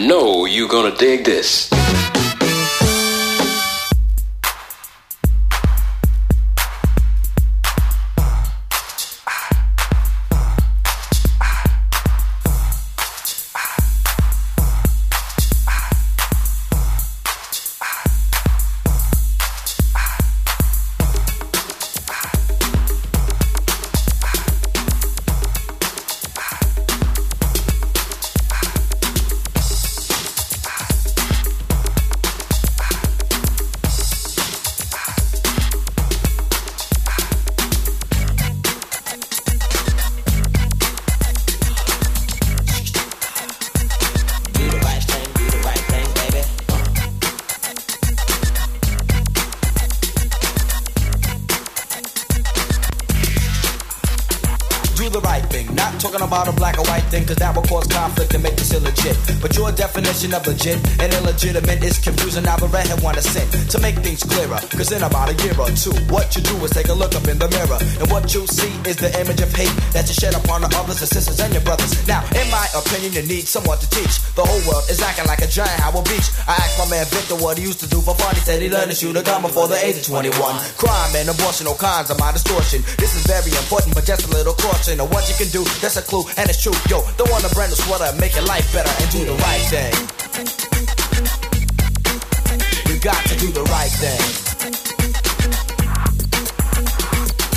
Know you're gonna dig this. Legit and illegitimate is confusing. Now the redhead wanna sin to make things clearer. Cause in about a year or two, what you do is take a look up in the mirror. And what you see is the image of hate that you shed upon the others, and sisters, and your brothers. Now, in my opinion, you need someone to teach. The whole world is acting like a giant Howard Beach. I asked my man Victor what he used to do for fun. He said he learned to shoot a gun before the age of 21. Crime and abortion, all kinds of my distortion. This is very important, but just a little caution of what you can do. That's a clue, and it's true. Yo, don't want a brand new sweater, make your life better and do the right thing got to do the right thing.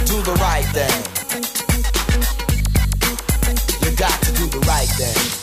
Do the right thing. You got to do the right thing.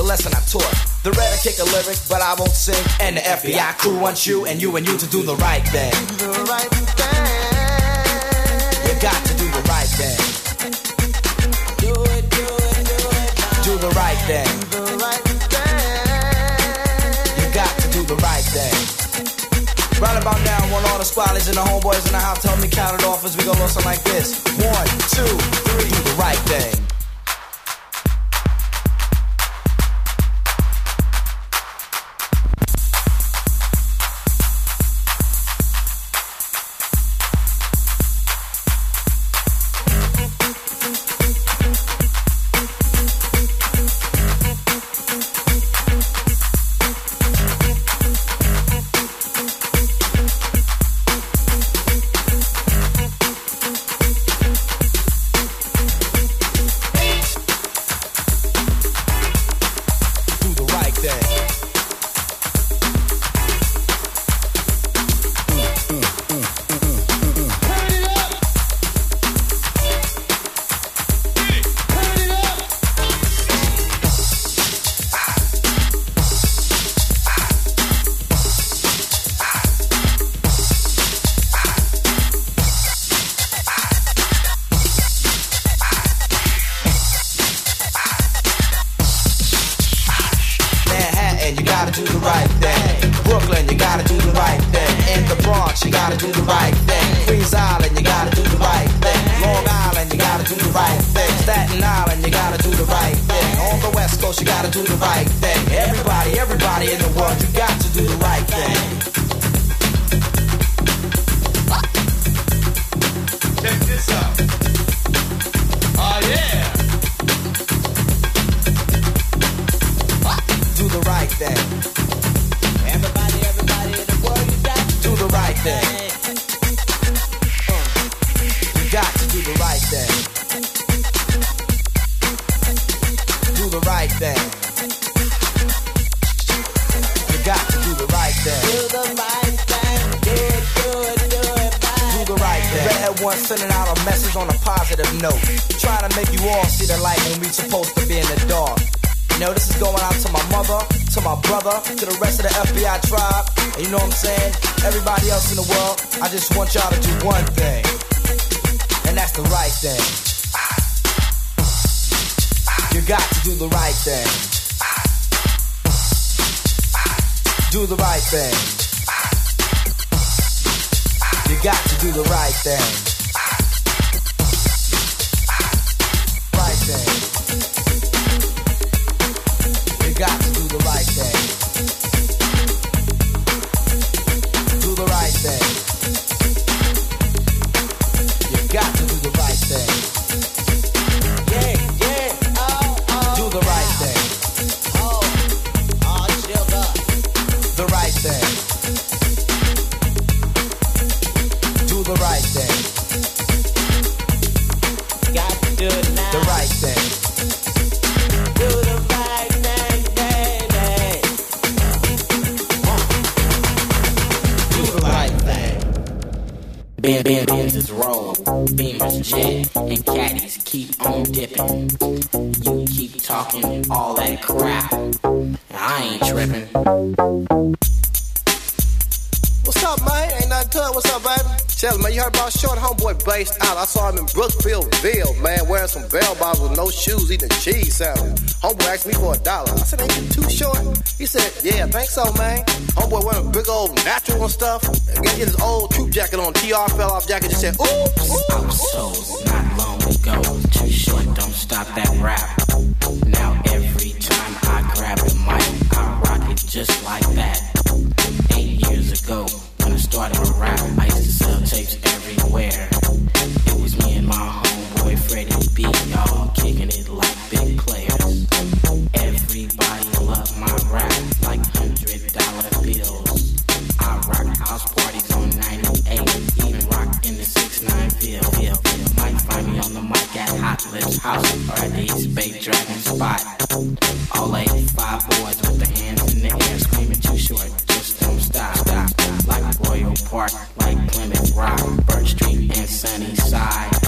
the lesson I taught. The red I kick a lyric, but I won't sing. And the FBI crew wants you and you and you to do the right thing. Do The right thing. You got to do the right thing. Do it, do it, do it. Now. Do the right thing. Do the right thing. You got to do the right thing. Right about now, I want all the squallies and the homeboys in the house tell me count it off as we go something like this. One, two, three, do the right thing. one sending out a message on a positive note. Trying to make you all see the light when we supposed to be in the dark. You know, this is going out to my mother, to my brother, to the rest of the FBI tribe. And you know what I'm saying? Everybody else in the world, I just want y'all to do one thing. And that's the right thing. You got to do the right thing. Do the right thing. You got to do the right thing. And caddies keep on dipping. You keep talking all that crap. I ain't tripping. What's up, man? Ain't nothing to it. What's up, baby? Tell man, you heard about Short Homeboy based out. I saw him in Brookfield, Ville, man, wearing some bell bottoms with no shoes, eating cheese sandwich. Homeboy asked me for a dollar. I said, ain't you too short? He said, yeah, I think so, man. Homeboy wearing a big old natural and stuff. And get his old troop jacket on. TR fell off jacket, just said, oops. I was told not long ago, too short, don't stop that rap. Now every time I grab the mic, I rock it just like that. Eight ago, when I started rap, I used to sell tapes everywhere. It was me and my homeboy Freddie B, y'all kicking it like big players. Everybody loved my rap like hundred dollar bills. I rock house parties on 98, even rock in the 6-9 Ville. Might find me on the mic at Hot Lips House or at the East Bay Dragon Spot. All 85 boys Park, like Plymouth Rock, Birch Street and Sunnyside.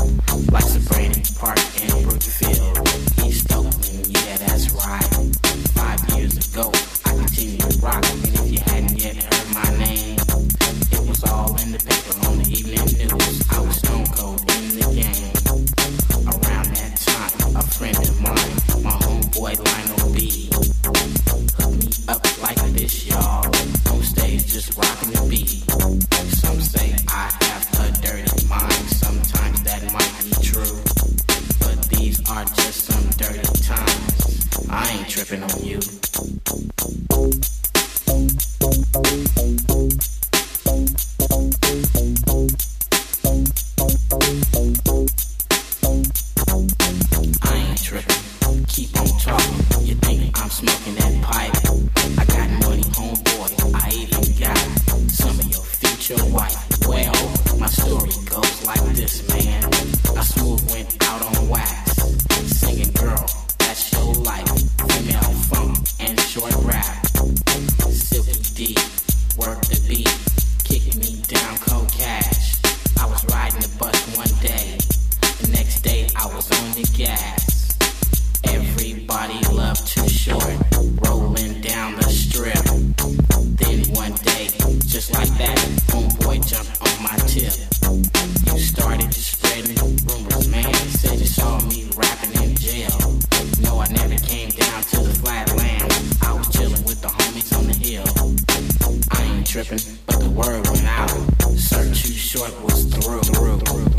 Was through.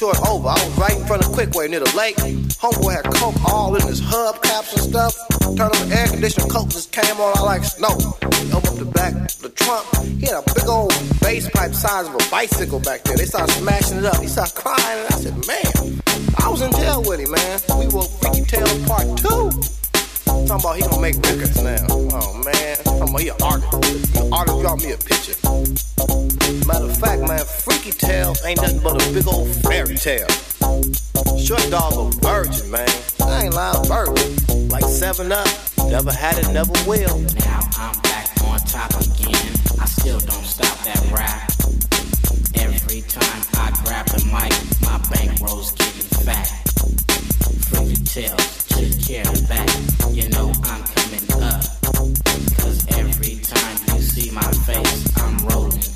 Short over. I was right in front of Quickway near the lake. Homeboy had coke all in his hubcaps and stuff. Turned on the air conditioner, coke just came on. I like snow. He opened the back of the trunk. He had a big old bass pipe size of a bicycle back there. They started smashing it up. He started crying, and I said, "Man, I was in jail with him, man. We were Freaky Tales Part Two. Talking about he gonna make records now. Oh man, talking about he an artist. The artist draw me a picture. Matter of fact, man, Freaky Tales ain't nothing but a big old fairy tale. Short dog a virgin, man. I ain't lying, virgin. Like seven up, never had it, never will. Now I'm back on top again. I still don't stop that rap. Every time I grab the mic, my bankrolls getting fat from your tail to your back. You know I'm coming up. Cause every time you see my face, I'm rolling.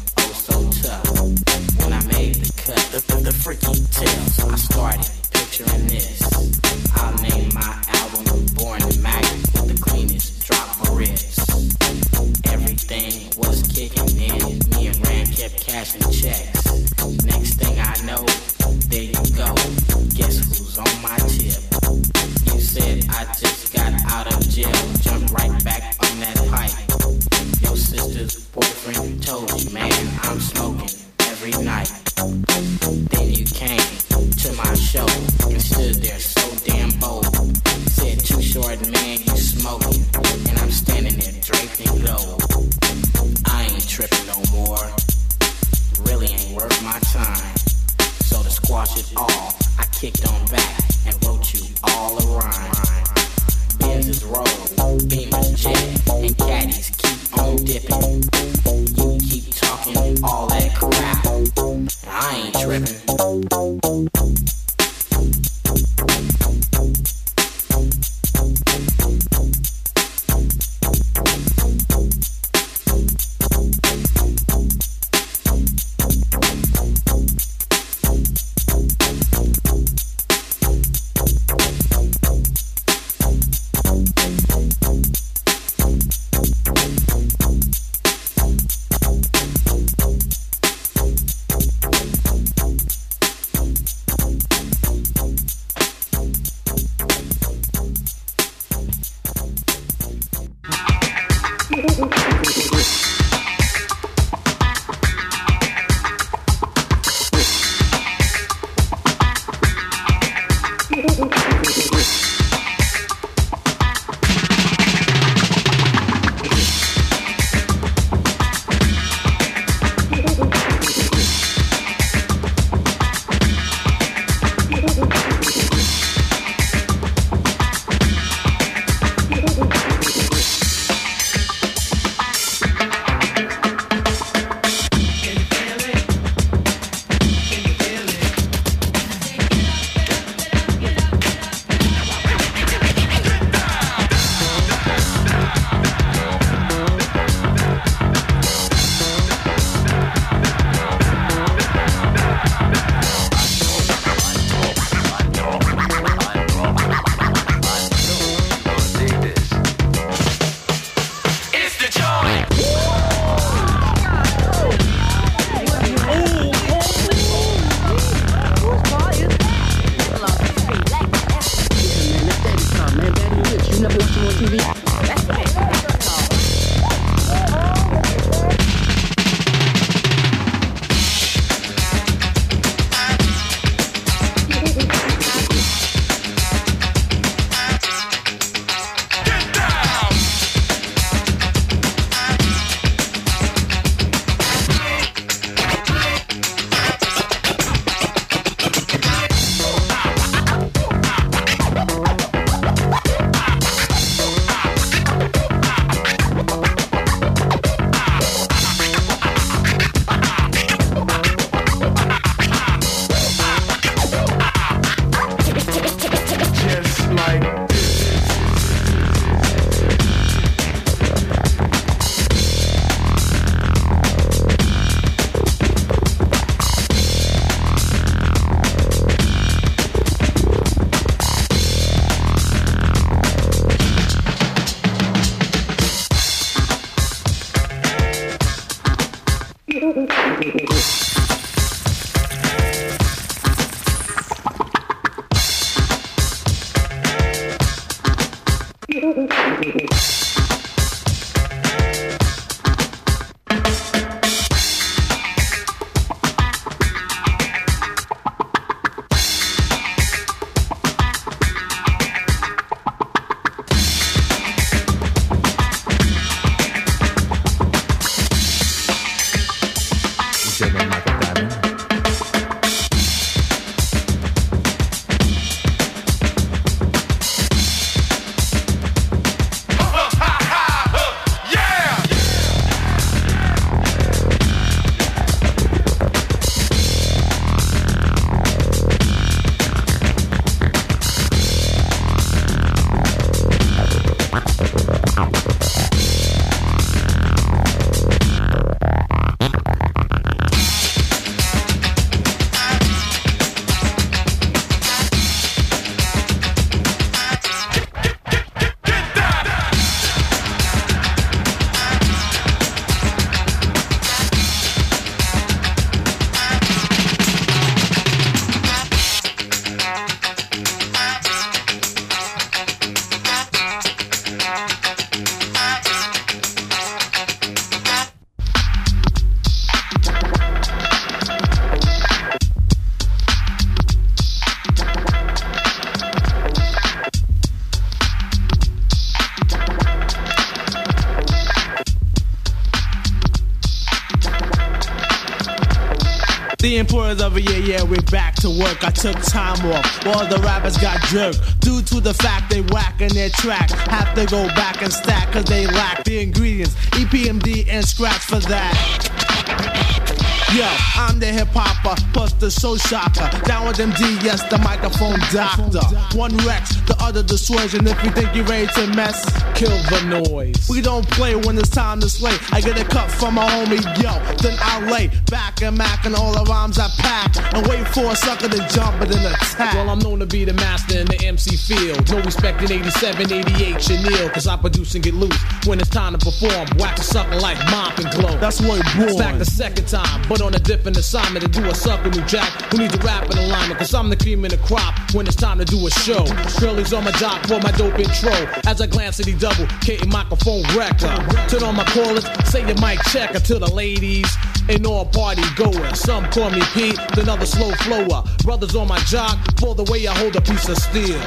Jerked. Due to the fact they whack in their track. Have to go back and stack cause they lack the ingredients. EPMD and scratch for that. Yo, I'm the hip hopper, plus the soul shocker. Down with MD, yes, the microphone doctor. One Rex, the other dissuasion. If you think you're ready to mess, kill the noise. We don't play when it's time to slay. I get a cut from my homie, yo. Then I lay back and mac and all the rhymes I pack. And wait for a sucker to jump and then attack. Well, I'm known to be the master in the MC field. No respect in 87, 88, Chanel. Cause I produce and get loose when it's time to perform. Whack a sucker like Mop & Glo. That's what it It's back the second time, but on a different assignment to do a sucker new jack who needs a rap in alignment. Cause I'm the cream in the crop when it's time to do a show. Girlies on my jock for my dope intro. As I glance at the double, K microphone wrecker. Turn on my callers, say your mic checker to the ladies. And all party goers. Some call me Pete, then other slow flower. Brothers on my jock for the way I hold a piece of steel.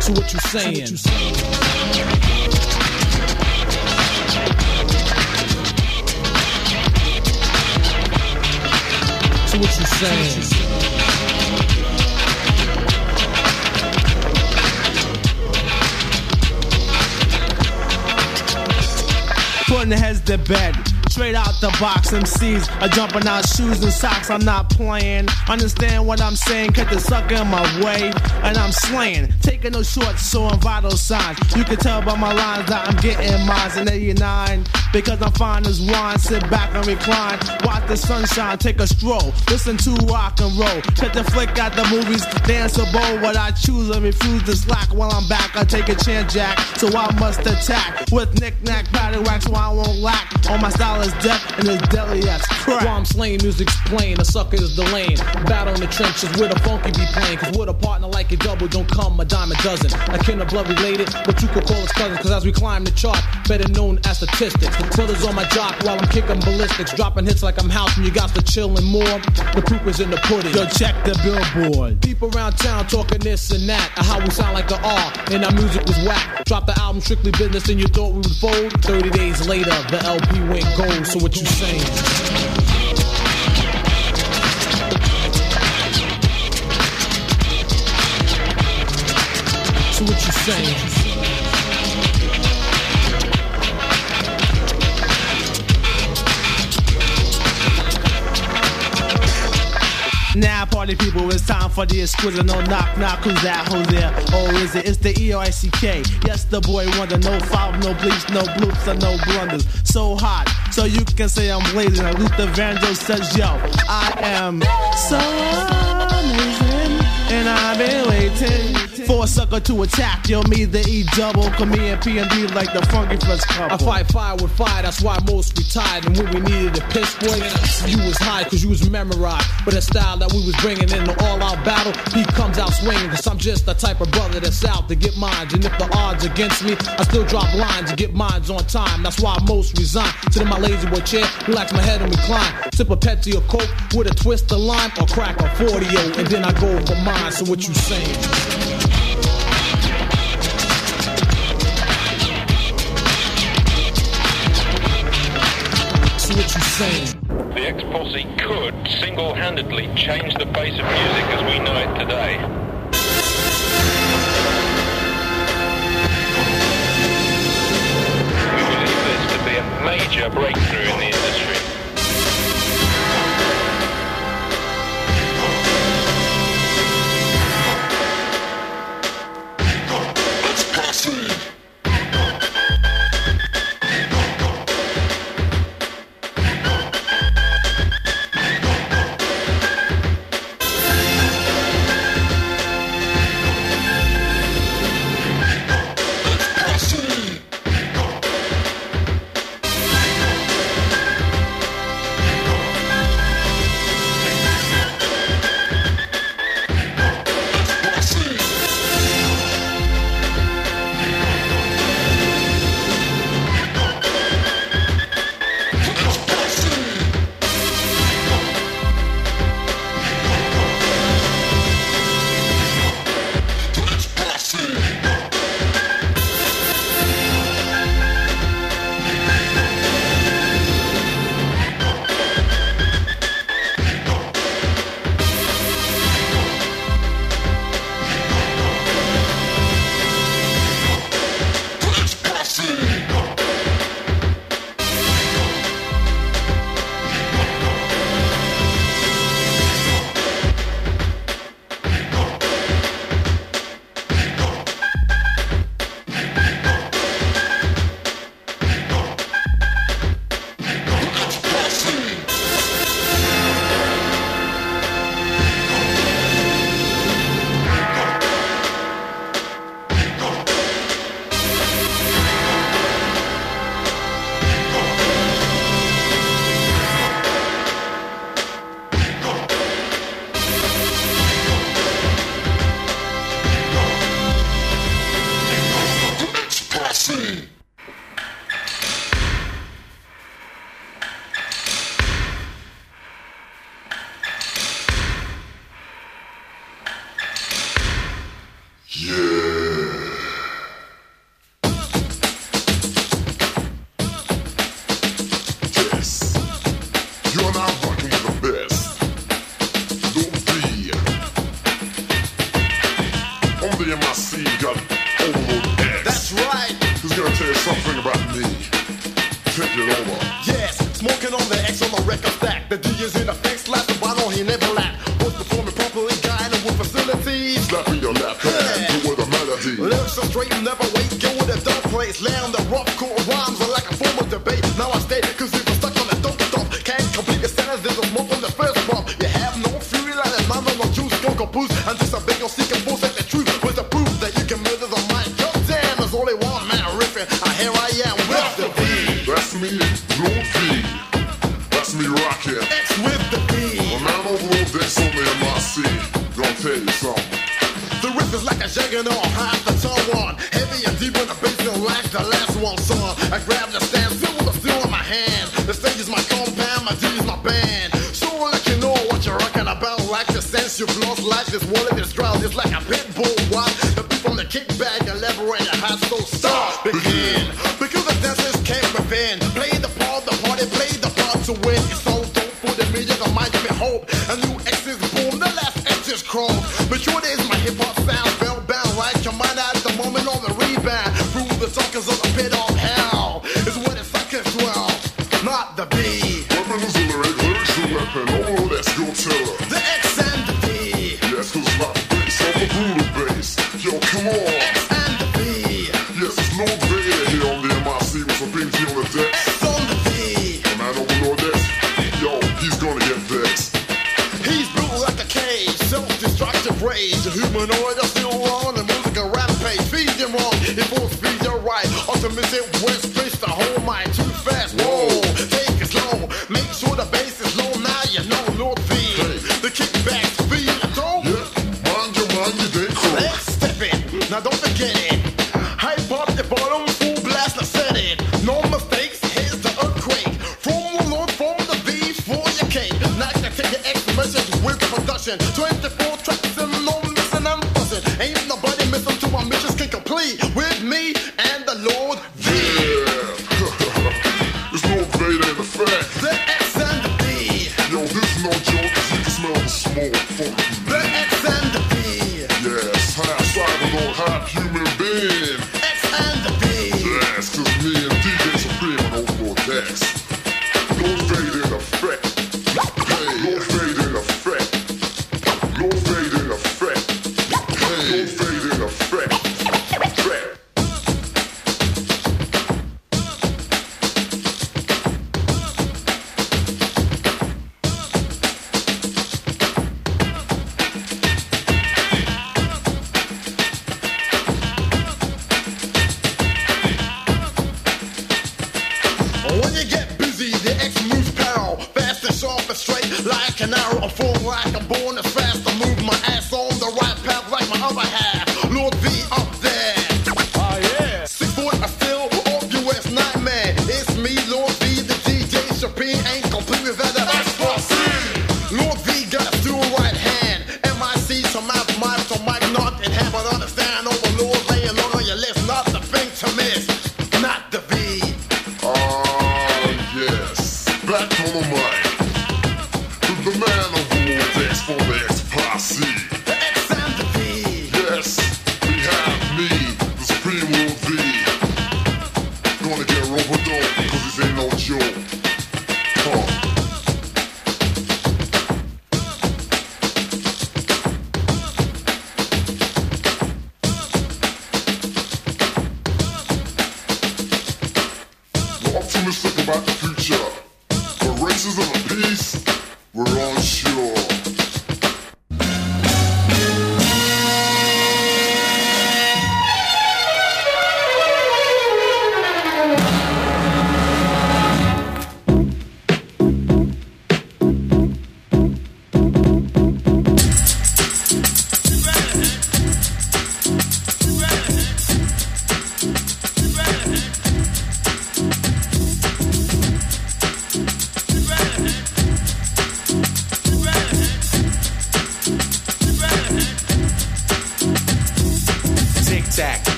So what you saying? So what you saying? Putting the heads to bed. Straight out the box, MCs are jumping out shoes and socks. I'm not playing. Understand what I'm saying? Cut the sucker in my way, and I'm slaying. Taking no shorts, showing vital signs. You can tell by my lines that I'm getting mines in 89. Because I'm fine as wine. Sit back and recline. Watch the sunshine, take a stroll. Listen to rock and roll. Cut the flick at the movies, dance a bowl. What I choose and refuse to slack while I'm back. I take a chance, Jack. So I must attack with knick-knack, paddywhack, so I won't lack. All my style is death and it's deadly as While. I'm slaying, music's playing, the sucker is the lane. Battle in the trenches where the funky be playing. Cause with a partner like a double, don't come a dime a dozen. I kin of blood related, but you could call us cousins. Cause as we climb the chart, better known as statistics. The Brothers on my jock while I'm kicking ballistics. Dropping hits like I'm house and you got the chill and more. The proof is in the pudding. Yo, check the billboard. People around town talking this and that, how we sound like the R, and our music was whack. Drop the album strictly business, and you thought we would fold. Thirty days later, the LP went gold. So what you saying? So what you saying? Now, party people, it's time for the exquisite. No knock, knock, who's that? Who's there? Oh, is it? It's the E O I C K. Yes, the boy wonder. No foul, no bleach, no bloops, and no blunders. So hot, so you can say I'm blazing. And Luther Vandross says, Yo, I am so amazing, and I've been waiting for a sucker to attack. Yo, me, the E double, come me and P and D like the funky fresh couple. I fight fire with fire, that's why most retired. And when we needed a piss boy, you was high cause you was memorized. But the style that we was bringing in the all out battle, he comes out swinging. Cause I'm just the type of brother that's out to get mines. And if the odds against me, I still drop lines to get mines on time. That's why most resign. Sit in my La-Z-Boy chair, relax my head and recline. Sip a Pepsi or Coke with a twist of lime or crack a 40 and then I go for mine. So what you saying? So what you saying? The X Posse could single handedly change the face of music as we know it today. We believe this to be a major breakthrough in the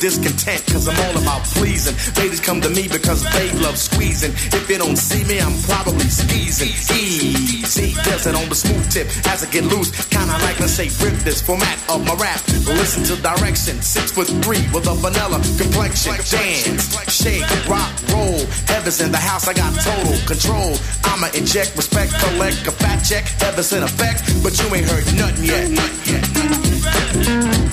discontent, cause I'm all about pleasing. Ladies come to me because they love squeezing. If you don't see me, I'm probably skeezing. Easy, does it on the smooth tip as I get loose. Kinda like, let's say, rip this format of my rap. Listen to direction, six foot three with a vanilla complexion. Dance, shake, rock, roll. Heaven's in the house, I got total control. I'ma inject respect, collect a fat check. Heaven's in effect, but you ain't heard nothing yet. Nothing yet.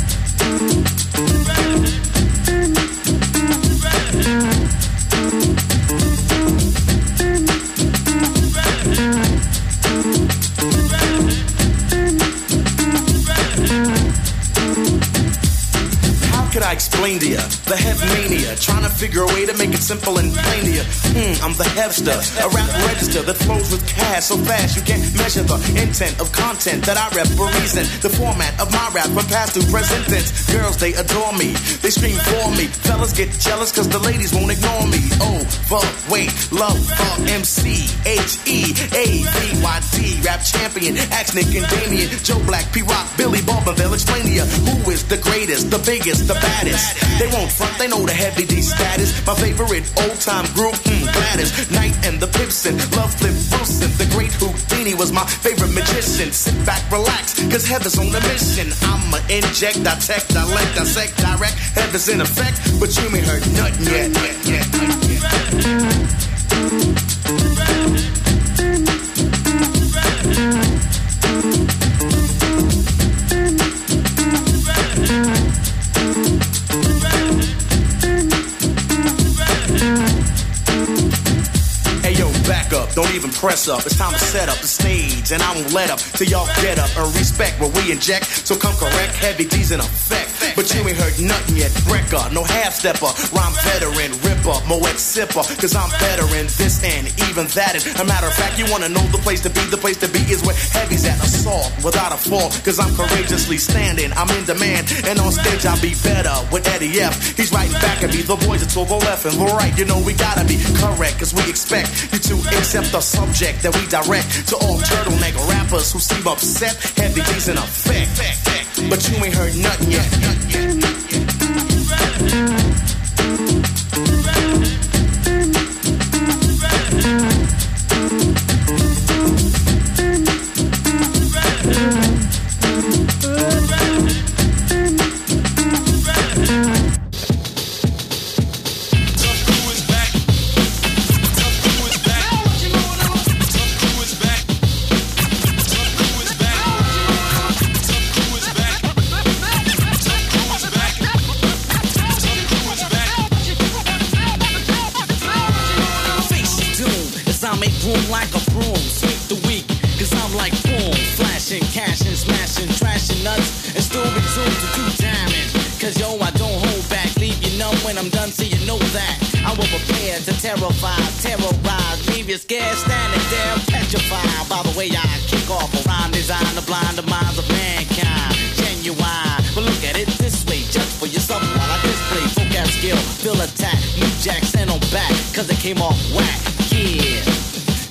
Could I explain to you? The hev mania, trying to figure a way to make it simple and plain to you. Hmm, I'm the hevster, a rap register that flows with cash so fast you can't measure the intent of content that I rap for reason. The format of my rap from past to present tense. Girls, they adore me, they scream for me. Fellas get jealous cause the ladies won't ignore me. Oh, fuck, wait, love, fuck, MC, H E A V Y D, rap champion, Axe Nick and Damien, Joe Black, P Rock, Billy Bob, they'll explain to you who is the greatest, the biggest, the baddest. They won't front, they know the heavy D status. My favorite old time group, hmm, Gladys, Knight and the Pips and, Love Flip Wilson, the great Houdini was my favorite magician. Sit back, relax, cause heaven's on a mission. I'ma inject, detect, dilect, dissect, direct. Heaven's in effect, but you ain't heard nothing yet. yet, yet, yet. Back up, don't even press up. It's time to set up the stage, and I won't let up till y'all get up and respect what we inject. So come correct, heavy D's in effect. But you ain't heard nothing yet. Breaker, no half stepper, rhyme veteran, ripper, Moet sipper. Cause I'm better in this and even that. And a matter of fact, you wanna know the place to be. The place to be is where heavy's at assault without a fall. Cause I'm courageously standing, I'm in demand. And on stage, I'll be better with Eddie F. He's right back at me. The boys are 12 left and right. You know we gotta be correct, cause we expect you to accept the subject that we direct to all turtleneck rappers who seem upset. Heavy D's in effect, but you ain't heard nothing yet. Cause it came off whack, yeah.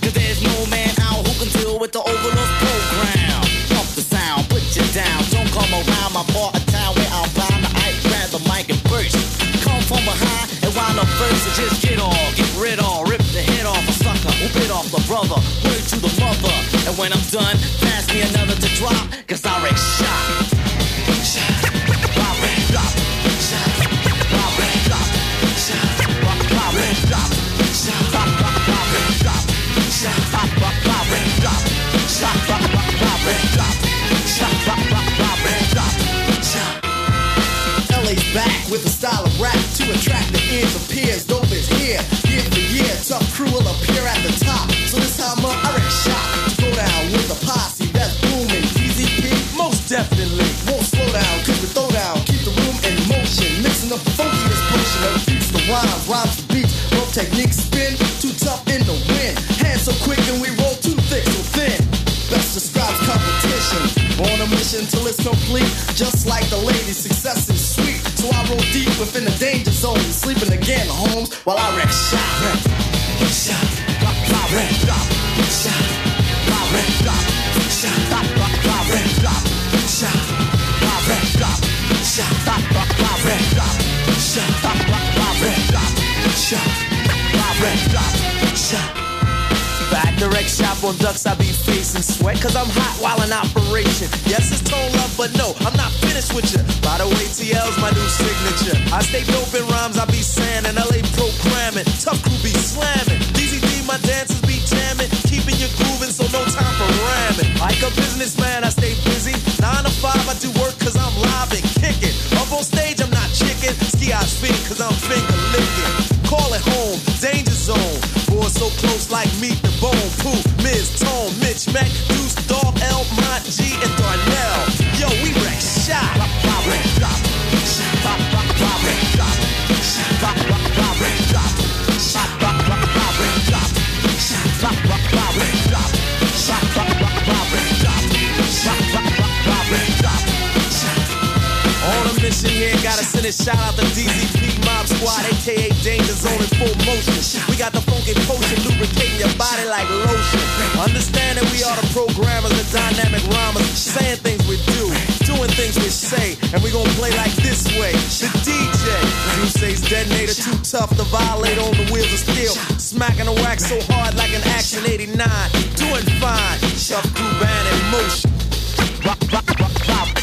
Cause there's no man out who can deal with the overload program. Pump the sound, put you down, don't come around my part of town where I'm bound I grab the mic and burst. Come from behind and wind up first and just get all, get rid on, rip the head off a sucker who bit off the brother, word to the mother. And when I'm done, pass me another to drop, LA's back with a style of rap to attract the ears of peers. Here year year, tough crew will appear at the top. So this time shop with posse that's booming. Most definitely. Won't slow we keep the room in motion. Mixing up funkiest that beats beats, techniques until it's complete. Just like the lady, success is sweet. So I roll deep within the danger zone. Sleeping again, homes, while I wreck shop. Wreck, shop, wreck, shop, shop, wreck, shop, shop, wreck, shop, shop, wreck, shop, shop, wreck, shop, shop, wreck, shop, wreck, shop, shop. Back direct shop on ducks, I be facing sweat, cause I'm hot while in operation. Yes, with. By the way, TL's my new signature. I stay dope in rhymes, I be saying, and LA programming. Tough crew be slamming. DZD, my dancers be jamming. Keeping you grooving, so no time for ramming. Like a businessman, I stay busy. Nine to five, I do work cause I'm live and kicking. Up on stage, I'm not chicken. Ski I spin cause I'm finger licking. Call it home, danger zone. Boys so close like meat the bone. Pooh, Miz, Tone, Mitch, Mac, Deuce, Dog, L, Mont, G, and Darnell. Yo, we wreck shout out to DZP Mob Squad, aka Danger Zone in full motion. We got the funky potion lubricating your body like lotion. Understand that we are the programmers and dynamic rhymers, saying things doing things we say, and we gonna play like this way. The DJ, you say's detonator, too tough to violate on the wheels of steel, smacking the wax so hard like an Action 89, doing fine. Tough crew band in motion. Rock, rock. Rock,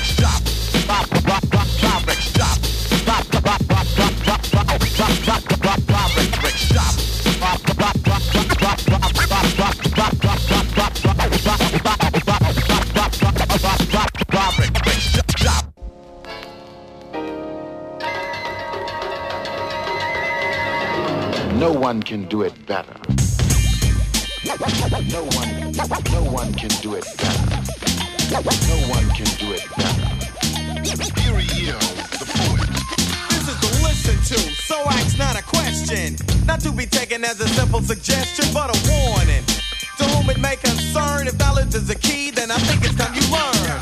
one can do it better. No one, no one can do it better. No one can do it better. Stereo, the This is the listen to, so ask not a question. Not to be taken as a simple suggestion, but a warning. To whom it may concern, if knowledge is the key, then I think it's time you learn.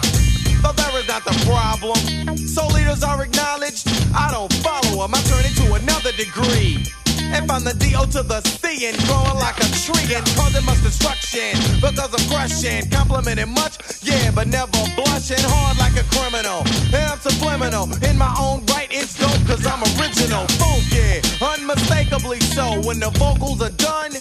Though there is not the problem. So leaders are acknowledged. I don't follow them. I turn it to another degree. And find the D.O. to the C and growing like a tree and causing much destruction because I'm crushing, complimenting much, yeah, but never blushing hard like a criminal. And I'm subliminal in my own right, it's dope because I'm original, funky, unmistakably so. When the vocals are done,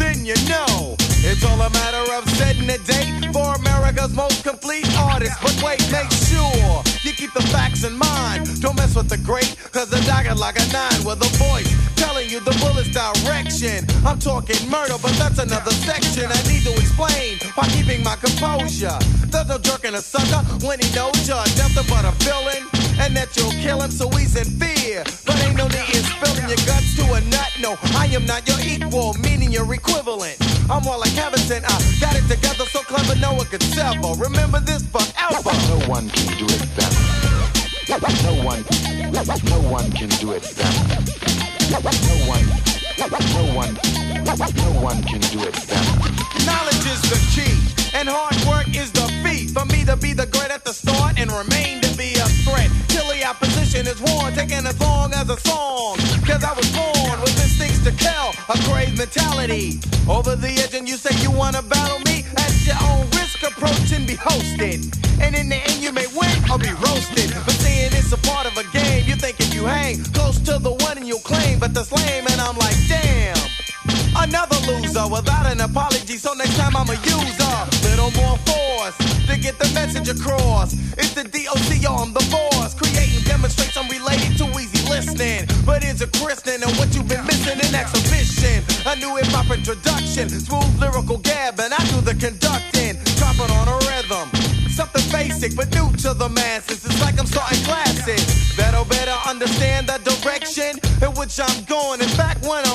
then you know it's all a matter of setting a date for America's most complete artist. But wait, make sure you keep the facts in mind. Don't mess with the great, cause the dagger like a nine with a voice telling you the bullet's direction. I'm talking murder, but that's another section. I need to explain by keeping my composure. There's no jerking a sucker when he knows you're nothing but a villain. And that you'll kill him, so he's in fear. But ain't no need in spilling your guts to a nut. No, I am not your equal, meaning your equivalent. I'm more like Havison. I got it together so clever no one could sever. Remember this forever. No one can do it better. No one, no one can do it better. No one, no one, no one can do it better. Knowledge is the key, and hard work is the feat. For me to be the great at the start and remain be a threat. Till the opposition is worn, taking as long as a song. Cause I was born with instincts to kill, a grave mentality. Over the edge, and you say you wanna battle me? At your own risk, approach and be hosted. And in the end, you may win or be roasted. But seeing it's a part of a game, you think if you hang close to the one and you'll claim, but that's lame, Another loser without an apology, so next time I'm a user. Little more force to get the message across. It's the DOC on the boss, creating demonstrates I'm related to easy listening. But it's a christening and what you've been missing in exhibition. A new hip hop introduction, smooth lyrical gab, and I do the conducting, dropping on a rhythm. Something basic but new to the masses. It's like I'm starting classes. Better, better understand the direction in which I'm going. In fact, when I'm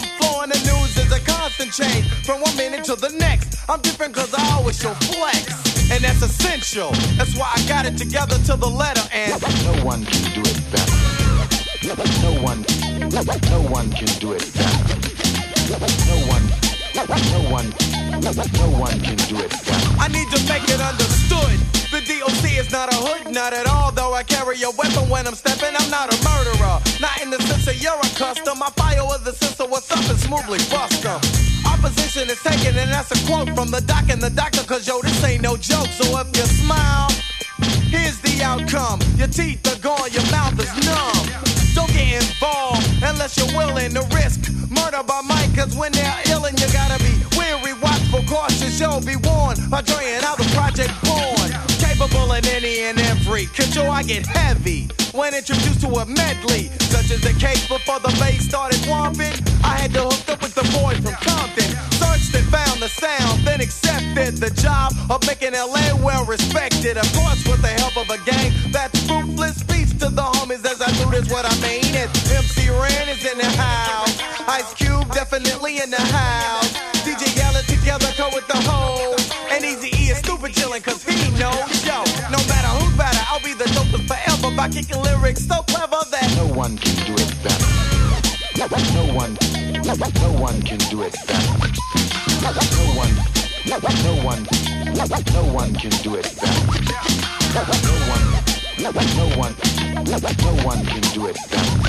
change from one minute to the next. I'm different cause I always show flex. And that's essential. That's why I got it together to the letter and No one can do it better. No one, no one can do it better. No one, no one, no one can do it better. I need to make it understood. Not at all. Though I carry a weapon when I'm stepping, I'm not a murderer. Not in the sense of you're a custom. I fire with the sense of what's up and smoothly bust 'em. Opposition is taken, and that's a quote from the doc and the doctor. Cause yo, this ain't no joke. So if you smile, here's the outcome. Your teeth are gone, your mouth is numb. Don't get involved unless you're willing to risk murder by mic. Cause when they're ill and you gotta be weary, watchful, cautious, yo, be warned. By Dre and the project born. In any and every control, I get heavy when introduced to a medley. Such as the case before the bass started whomping. I had to hook up with the boy from Compton. Searched and found the sound, then accepted the job of making LA well respected. Of course, with the help of a gang that's ruthless. Peace to the homies as I do this, what I mean is MC Ren is in the house. Ice Cube definitely in the house. DJ Yella together, go with the whole. And Easy E is stupid chillin' cause he knows, by kicking lyrics so clever that No one can do it better. No one, no one can do it better. No one, no one, no one can do it better. No one, no one, no one can do it better.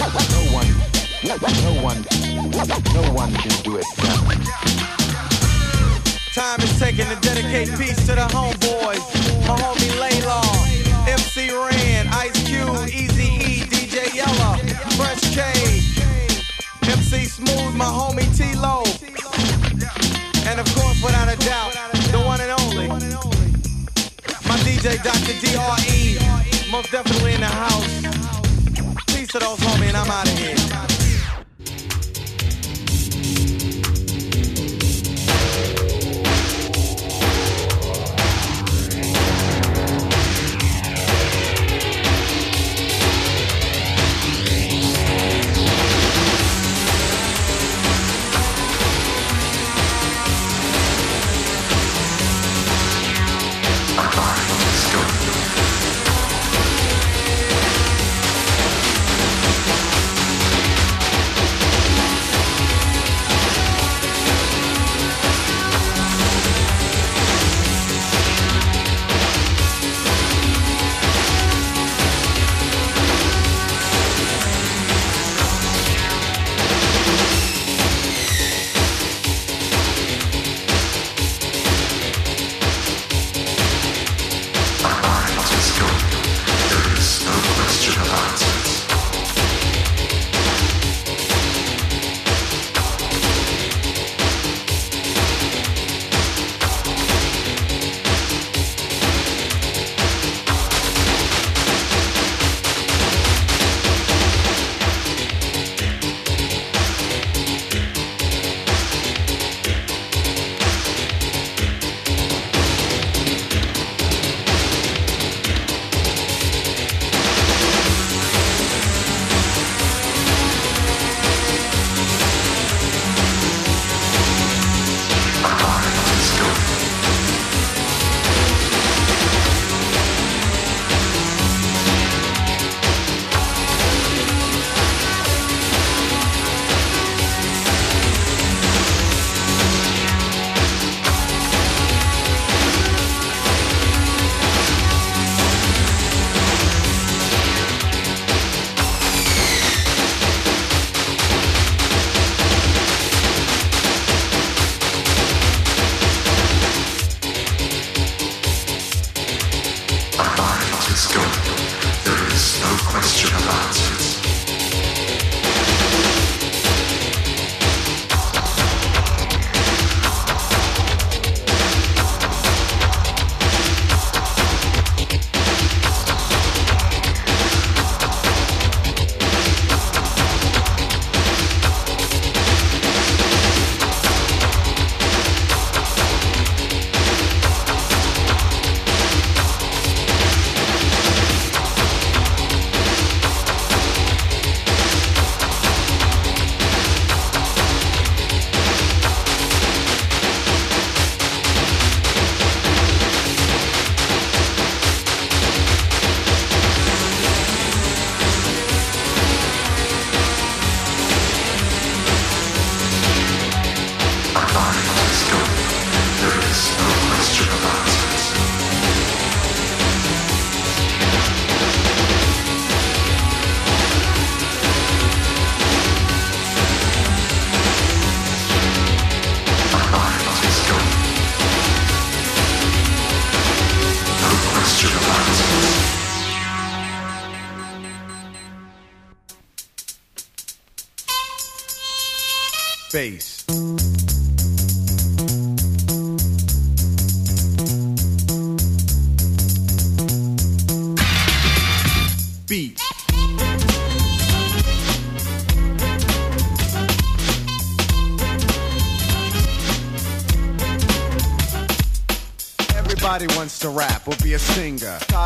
No one, no one, no one can do it better. Time is taken to dedicate peace to the homeboys. My homie Laylaw, Smooth, my homie T-Lo. And of course, without a doubt, the one and only, my DJ Dr. DRE, most definitely in the house. Peace to those homie, and I'm out of here.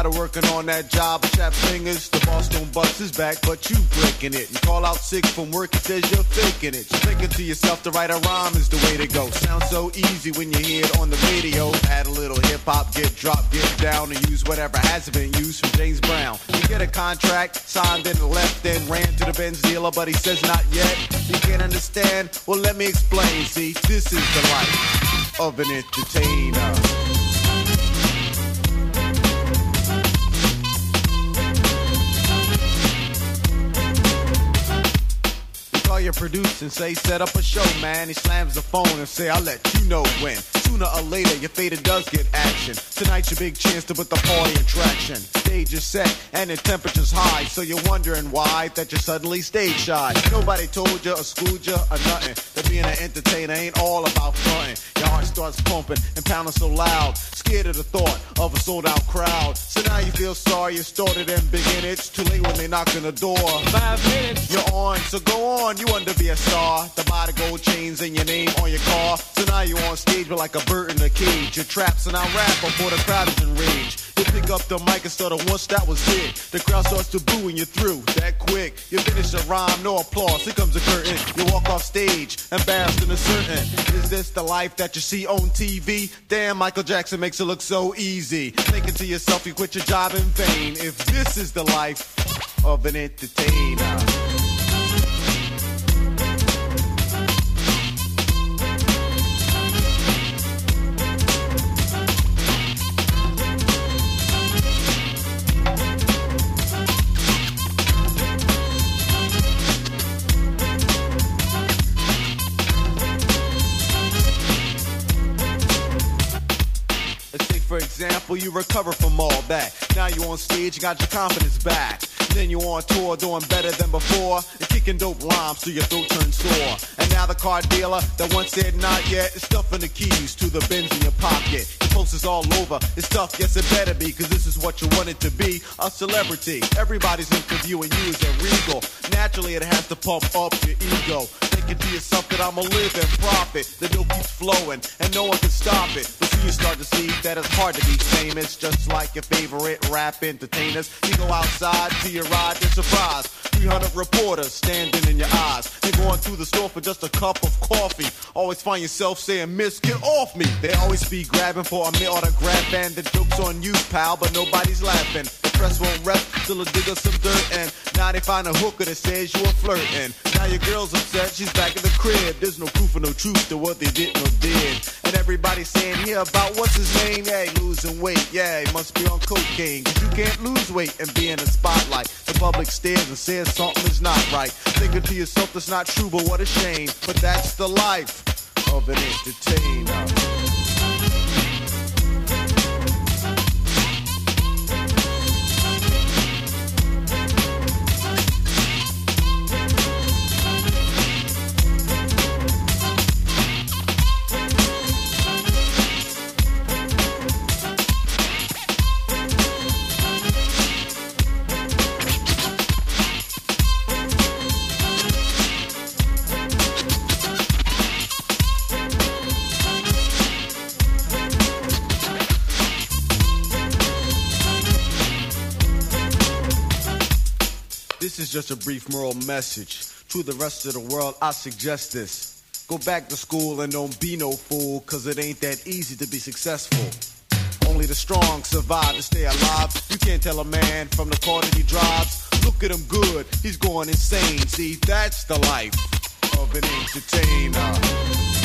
Tired of working on that job, chap fingers. The boss don't bust his back, but you breaking it. And call out sick from work, it says you're faking it. You thinking to yourself to write a rhyme is the way to go. Sounds so easy when you hear it on the radio. Add a little hip hop, get dropped, get down, and use whatever has been used from James Brown. You get a contract, signed and left, then ran to the Benz dealer, but he says not yet. You can't understand? Well, let me explain. See, this is the life of an entertainer. Your producer and say set up a show, man. He slams the phone and say I'll let you know when. Sooner or later, your fader does get action. Tonight's your big chance to put the party in traction. Stage is set and the temperature's high, so you're wondering why that you're suddenly stage shy. Nobody told you or schooled you or nothing. That being an entertainer ain't all about fronting. Your heart starts pumping and pounding so loud, scared of the thought of a sold out crowd. So now you feel sorry you started and begin. It's too late when they knock on the door. Five minutes, you're on, so go on. You want to be a star. The body gold chains and your name on your car. So now you're on stage, but like a bird in a cage. You're and I rap before the crowd is enraged. You pick up the mic and start a once that was it. The crowd starts to boo and you're through that quick. You finish a rhyme, no applause. Here comes a curtain. You walk off stage, embarrassed and uncertain. Is this the life that you see on TV? Damn, Michael Jackson makes it look so easy. Thinking to yourself, you quit your job in vain. If this is the life of an entertainer. Recover from all that. Now you on stage, you got your confidence back. Then you on tour doing better than before. And kicking dope rhymes till your throat turns sore. And now the car dealer that once said not yet is stuffing the keys to the Benz in your pocket. Your posters all over. It's tough, yes it better be, cause this is what you wanted to be. A celebrity. Everybody's interviewing you as a regal. Naturally it has to pump up your ego. Thinking to yourself that I'ma live and profit. The dope keeps flowing and no one can stop it. But you start to see that it's hard to be famous. Just like your favorite rap entertainers. You go outside to your ride, you're surprised. 300 reporters standing in your eyes. You're going to the store for just a cup of coffee. Always find yourself saying, Miss, get off me. They always be grabbing for a mere autograph and the joke's on you, pal, but nobody's laughing. The press won't rest till a digger some dirt and now they find a hooker that says you were flirting. Now your girl's upset, she's back in the crib. There's no proof or no truth to what they did or did. And everybody's saying here about what's his name? Yeah, he losing weight. Yeah, he must be on cocaine. Cause you can't lose weight and be in the spotlight. The public stares and says something is not right. Thinking to yourself that's not true, but what a shame. But that's the life of an entertainer. Just a brief moral message. To the rest of the world, I suggest this. Go back to school and don't be no fool, cause it ain't that easy to be successful. Only the strong survive to stay alive. You can't tell a man from the car that he drives. Look at him good, he's going insane. See, that's the life of an entertainer.